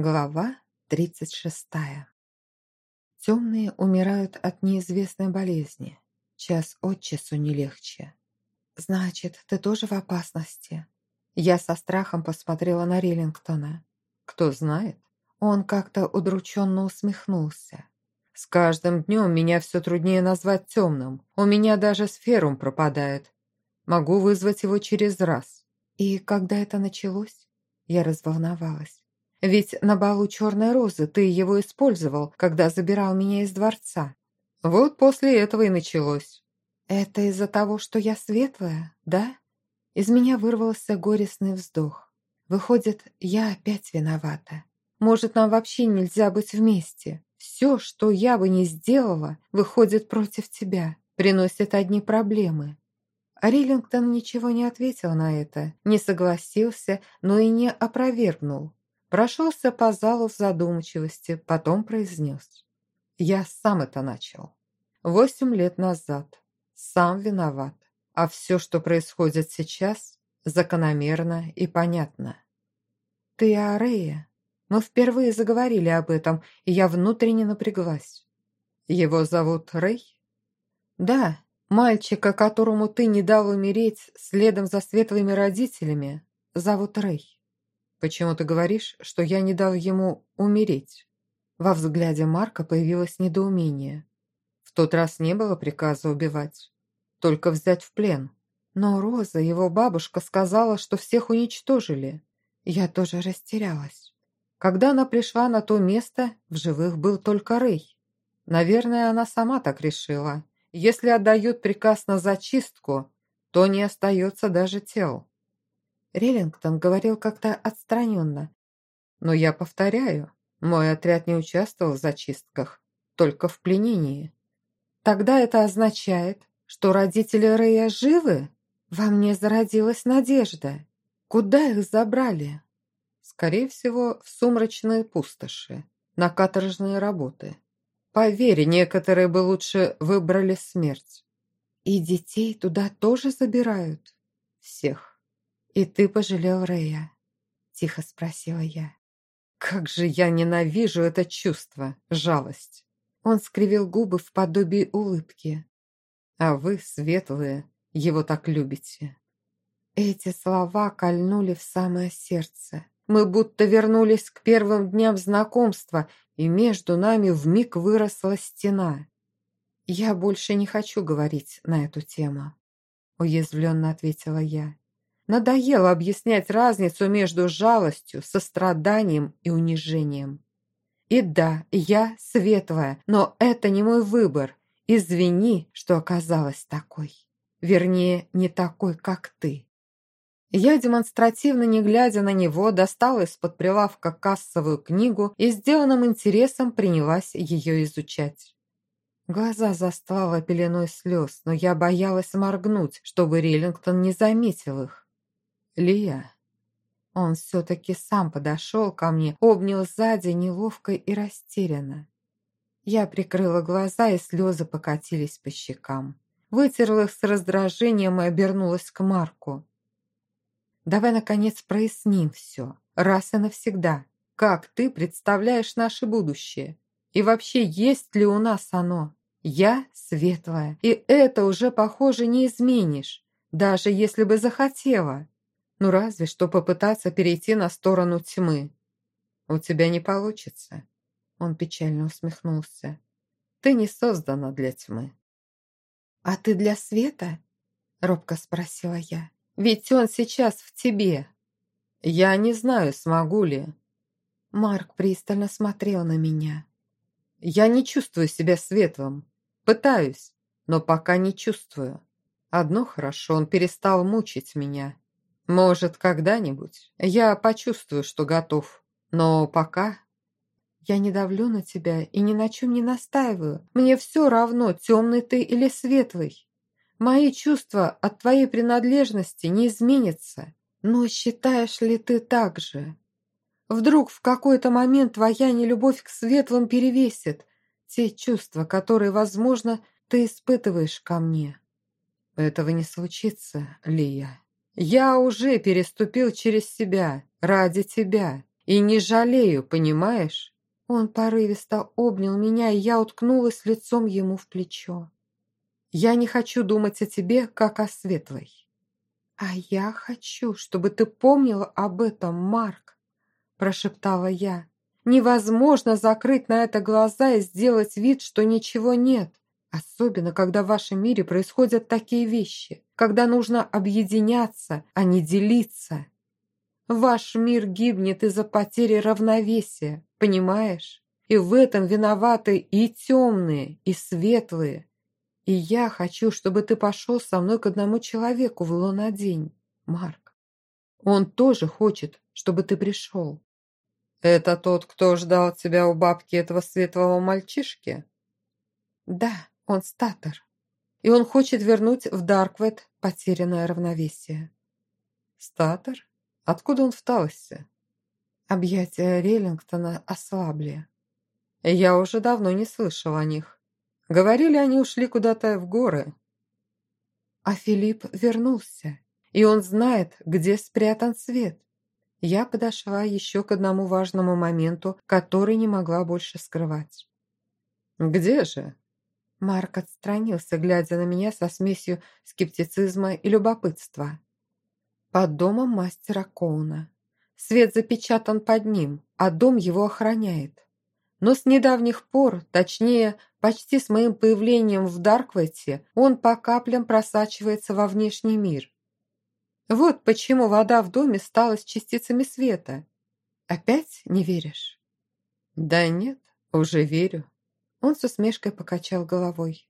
Глава 36. Темные умирают от неизвестной болезни. Час от часу не легче. Значит, ты тоже в опасности? Я со страхом посмотрела на Риллингтона. Кто знает? Он как-то удрученно усмехнулся. С каждым днем меня все труднее назвать темным. У меня даже сферум пропадает. Могу вызвать его через раз. И когда это началось? Я разволновалась. Ведь на балу Черной Розы ты его использовал, когда забирал меня из дворца. Вот после этого и началось. Это из-за того, что я светлая, да? Из меня вырвался горестный вздох. Выходит, я опять виновата. Может, нам вообще нельзя быть вместе? Все, что я бы не сделала, выходит против тебя, приносит одни проблемы. Риллингтон ничего не ответил на это, не согласился, но и не опровергнул. Прошелся по залу в задумчивости, потом произнес. «Я сам это начал. Восемь лет назад. Сам виноват. А все, что происходит сейчас, закономерно и понятно». «Ты о Рее?» Мы впервые заговорили об этом, и я внутренне напряглась. «Его зовут Рэй?» «Да, мальчика, которому ты не дал умереть следом за светлыми родителями, зовут Рэй». «Почему ты говоришь, что я не дал ему умереть?» Во взгляде Марка появилось недоумение. В тот раз не было приказа убивать, только взять в плен. Но Роза, его бабушка, сказала, что всех уничтожили. Я тоже растерялась. Когда она пришла на то место, в живых был только Рэй. Наверное, она сама так решила. Если отдают приказ на зачистку, то не остается даже тел. Риллингтон говорил как-то отстраненно. Но я повторяю, мой отряд не участвовал в зачистках, только в пленении. Тогда это означает, что родители Рэя живы? Во мне зародилась надежда. Куда их забрали? Скорее всего, в сумрачные пустоши, на каторжные работы. Поверь, некоторые бы лучше выбрали смерть. И детей туда тоже забирают? Всех. «И ты пожалел Рэя?» – тихо спросила я. «Как же я ненавижу это чувство, жалость!» Он скривил губы в подобии улыбки. «А вы, светлые, его так любите!» Эти слова кольнули в самое сердце. Мы будто вернулись к первым дням знакомства, и между нами вмиг выросла стена. «Я больше не хочу говорить на эту тему», — уязвленно ответила я. Надоело объяснять разницу между жалостью, состраданием и унижением. И да, я светлая, но это не мой выбор. Извини, что оказалась такой. Вернее, не такой, как ты. Я демонстративно, не глядя на него, достала из-под прилавка кассовую книгу и сделанным интересом принялась ее изучать. Глаза застлала пеленой слез, но я боялась моргнуть, чтобы Риллингтон не заметил их. Лия. Он все-таки сам подошел ко мне, обнял сзади неловко и растерянно. Я прикрыла глаза, и слезы покатились по щекам. Вытерла их с раздражением и обернулась к Марку. «Давай, наконец, проясним все, раз и навсегда. Как ты представляешь наше будущее? И вообще, есть ли у нас оно? Я светлая, и это уже, похоже, не изменишь, даже если бы захотела. Ну разве что попытаться перейти на сторону тьмы. У тебя не получится. Он печально усмехнулся. Ты не создана для тьмы. А ты для света? Робко спросила я. Ведь он сейчас в тебе. Я не знаю, смогу ли. Марк пристально смотрел на меня. Я не чувствую себя светлым. Пытаюсь, но пока не чувствую. Одно хорошо, он перестал мучить меня. Может, когда-нибудь я почувствую, что готов. Но пока... Я не давлю на тебя и ни на чем не настаиваю. Мне все равно, темный ты или светлый. Мои чувства от твоей принадлежности не изменятся. Но считаешь ли ты так же? Вдруг в какой-то момент твоя нелюбовь к светлым перевесит те чувства, которые, возможно, ты испытываешь ко мне. Этого не случится, Лия. Я уже переступил через себя ради тебя. И не жалею, понимаешь? Он порывисто обнял меня, и я уткнулась лицом ему в плечо. Я не хочу думать о тебе, как о светлой. А я хочу, чтобы ты помнила об этом, Марк, прошептала я. Невозможно закрыть на это глаза и сделать вид, что ничего нет. Особенно, когда в вашем мире происходят такие вещи, когда нужно объединяться, а не делиться. Ваш мир гибнет из-за потери равновесия, понимаешь? И в этом виноваты и темные, и светлые. И я хочу, чтобы ты пошел со мной к одному человеку в лунодень, Марк. Он тоже хочет, чтобы ты пришел. Это тот, кто ждал тебя у бабки этого светлого мальчишки? Да, он статор. И он хочет вернуть в Дарквет потерянное равновесие. Статор? Откуда он в Талосе? Объятия Реллингтона ослабли. Я уже давно не слышал о них. Говорили, они ушли куда-то в горы. А Филипп вернулся, и он знает, где спрятан свет. Я подошла еще к одному важному моменту, который не могла больше скрывать. «Где же?» Марк отстранился, глядя на меня со смесью скептицизма и любопытства под домом мастера Коуна. Свет запечатан под ним, а дом его охраняет. Но с недавних пор, точнее, почти с моим появлением в Дарквете, он по каплям просачивается во внешний мир. Вот почему вода в доме стала с частицами света. Опять не веришь? Да нет, уже верю. Он с усмешкой покачал головой.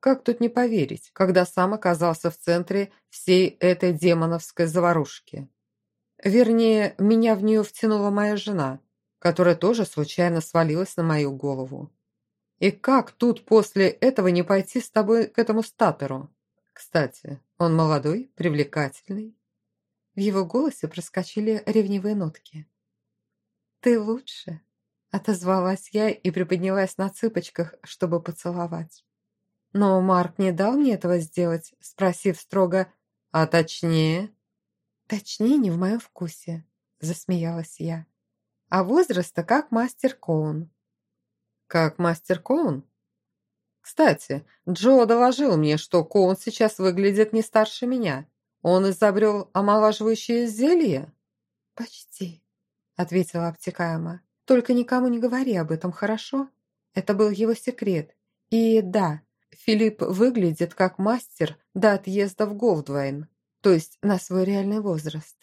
Как тут не поверить, когда сам оказался в центре всей этой демоновской заварушки? Вернее, меня в нее втянула моя жена, которая тоже случайно свалилась на мою голову. И как тут после этого не пойти с тобой к этому статору? Кстати, он молодой, привлекательный. В его голосе проскочили ревнивые нотки. «Ты лучше», — отозвалась я и приподнялась на цыпочках, чтобы поцеловать. Но Марк не дал мне этого сделать, спросив строго «А точнее?» «Точнее не в моем вкусе», – засмеялась я. «А возраста как мастер Коун». «Как мастер Коун?» «Кстати, Джо доложил мне, что Коун сейчас выглядит не старше меня. Он изобрел омолаживающее зелье?» «Почти», – ответила обтекаемо. «Только никому не говори об этом, хорошо? Это был его секрет. И да, Филипп выглядит как мастер до отъезда в Голдвайн, то есть на свой реальный возраст.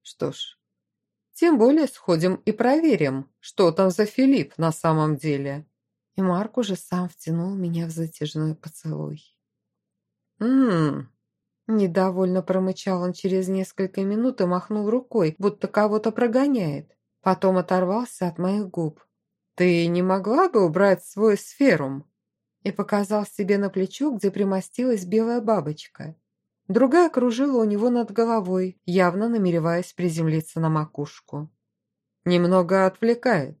Что ж, тем более сходим и проверим, что там за Филипп на самом деле. И Марк уже сам втянул меня в затяжной поцелуй. «Ммм...» Недовольно промычал он через несколько минут и махнул рукой, будто кого-то прогоняет. Потом оторвался от моих губ. «Ты не могла бы убрать свой сферум?» и показал себе на плечо, где примостилась белая бабочка. Другая кружила у него над головой, явно намереваясь приземлиться на макушку. «Немного отвлекает».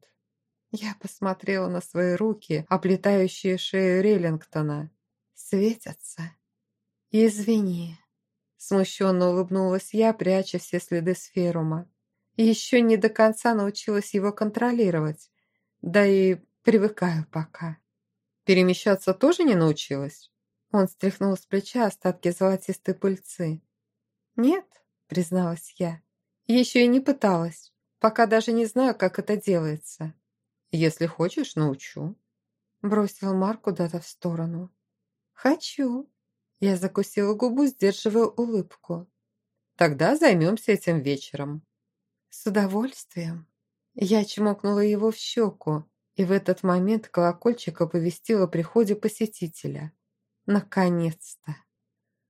Я посмотрела на свои руки, оплетающие шею Реллингтона. «Светятся». «Извини», – смущенно улыбнулась я, пряча все следы сферума. «Еще не до конца научилась его контролировать, да и привыкаю пока». Перемещаться тоже не научилась?» Он стряхнул с плеча остатки золотистой пыльцы. «Нет», — призналась я, — «еще и не пыталась, пока даже не знаю, как это делается». «Если хочешь, научу», — бросил Марк куда-то в сторону. «Хочу», — я закусила губу, сдерживая улыбку. «Тогда займемся этим вечером». «С удовольствием». Я чмокнула его в щеку, и в этот момент колокольчик оповестил о приходе посетителя. Наконец-то!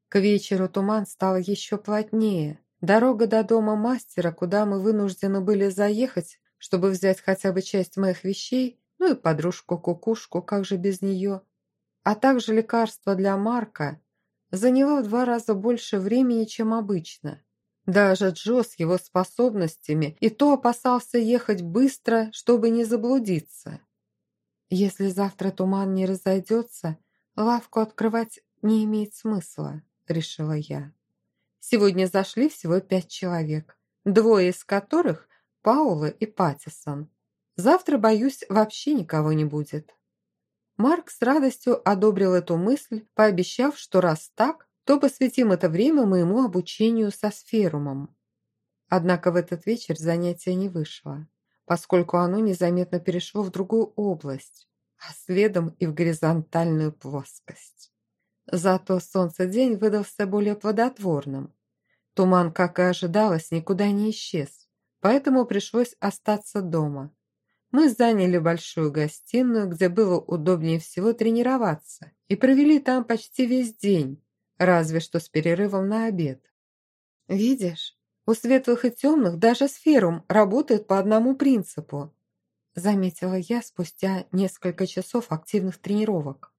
К вечеру туман стал еще плотнее. Дорога до дома мастера, куда мы вынуждены были заехать, чтобы взять хотя бы часть моих вещей, ну и подружку-кукушку, как же без нее, а также лекарства для Марка, заняла в два раза больше времени, чем обычно. Даже Джо с его способностями и то опасался ехать быстро, чтобы не заблудиться. Если завтра туман не разойдется, лавку открывать не имеет смысла, решила я. Сегодня зашли всего пять человек, двое из которых Паула и Паттисон. Завтра, боюсь, вообще никого не будет». Марк с радостью одобрил эту мысль, пообещав, что раз так, то посвятим это время моему обучению со сферумом. Однако в этот вечер занятие не вышло, поскольку оно незаметно перешло в другую область, а следом и в горизонтальную плоскость. Зато солнце-день выдался более плодотворным. Туман, как и ожидалось, никуда не исчез, поэтому пришлось остаться дома. Мы заняли большую гостиную, где было удобнее всего тренироваться, и провели там почти весь день, разве что с перерывом на обед. «Видишь, у светлых и темных даже сферум работает по одному принципу», заметила я спустя несколько часов активных тренировок.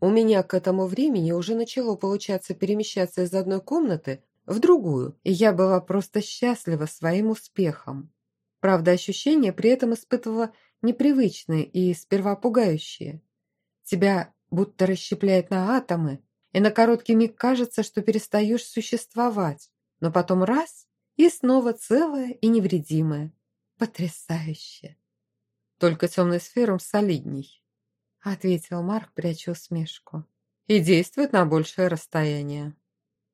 У меня к этому времени уже начало получаться перемещаться из одной комнаты в другую, и я была просто счастлива своим успехом. Правда, ощущения при этом испытывала непривычные и сперва пугающие. Тебя будто расщепляет на атомы, и на короткий миг кажется, что перестаешь существовать, но потом раз – и снова целое и невредимое. Потрясающе! Только темный сферум солидней, ответил Марк, пряча усмешку, и действует на большее расстояние.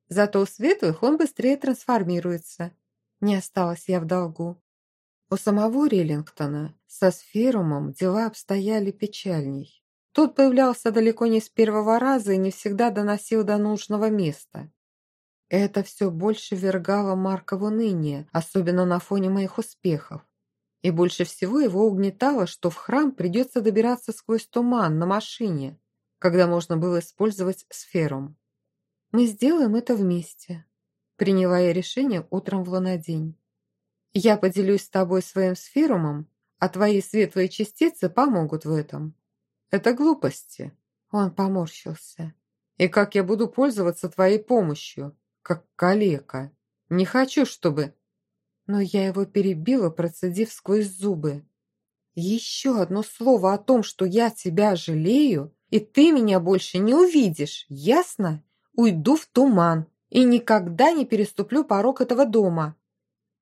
Зато у светлых он быстрее трансформируется. Не осталась я в долгу. У самого Риллингтона со сферумом дела обстояли печальней. Тот появлялся далеко не с первого раза и не всегда доносил до нужного места. Это все больше вергало Марка в уныние, особенно на фоне моих успехов. И больше всего его угнетало, что в храм придется добираться сквозь туман на машине, когда можно было использовать сферум. «Мы сделаем это вместе», — приняла я решение утром в лунодень. «Я поделюсь с тобой своим сферумом, а твои светлые частицы помогут в этом. Это глупости. Он поморщился. И как я буду пользоваться твоей помощью, как калека? Не хочу, чтобы... Но я его перебила, процедив сквозь зубы. Еще одно слово о том, что я тебя жалею, и ты меня больше не увидишь, ясно? Уйду в туман и никогда не переступлю порог этого дома.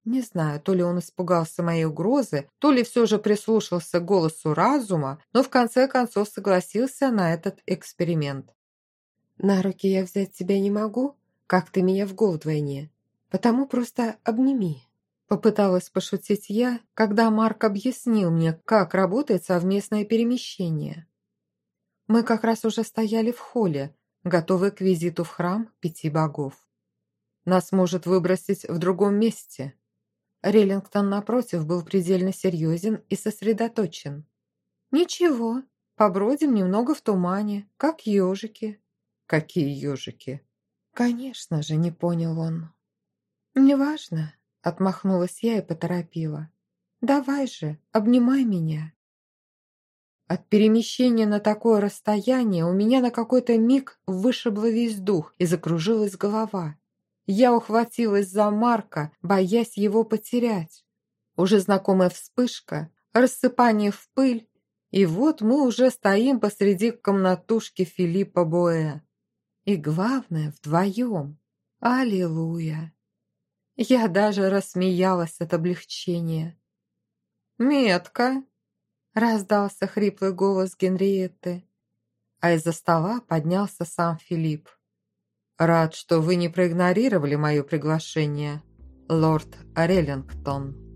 Не знаю, то ли он испугался моей угрозы, то ли все же прислушался к голосу разума, но в конце концов согласился на этот эксперимент. «На руки я взять тебя не могу, как ты меня в гол вдвойне, потому просто обними». Попыталась пошутить я, когда Марк объяснил мне, как работает совместное перемещение. Мы как раз уже стояли в холле, готовые к визиту в храм пяти богов. Нас может выбросить в другом месте, Реллингтон, напротив, был предельно серьезен и сосредоточен. «Ничего, побродим немного в тумане, как ежики». «Какие ежики?» «Конечно же, не понял он». «Неважно», — отмахнулась я и поторопила. «Давай же, обнимай меня». От перемещения на такое расстояние у меня на какой-то миг вышибло весь дух и закружилась голова. Я ухватилась за Марка, боясь его потерять. Уже знакомая вспышка, рассыпание в пыль, и вот мы уже стоим посреди комнатушки Филиппа Боэ. И главное, вдвоем. Аллилуйя! Я даже рассмеялась от облегчения. «Метка!» — раздался хриплый голос Генриетты, а из-за стола поднялся сам Филипп. «Рад, что вы не проигнорировали мое приглашение, лорд Реллингтон».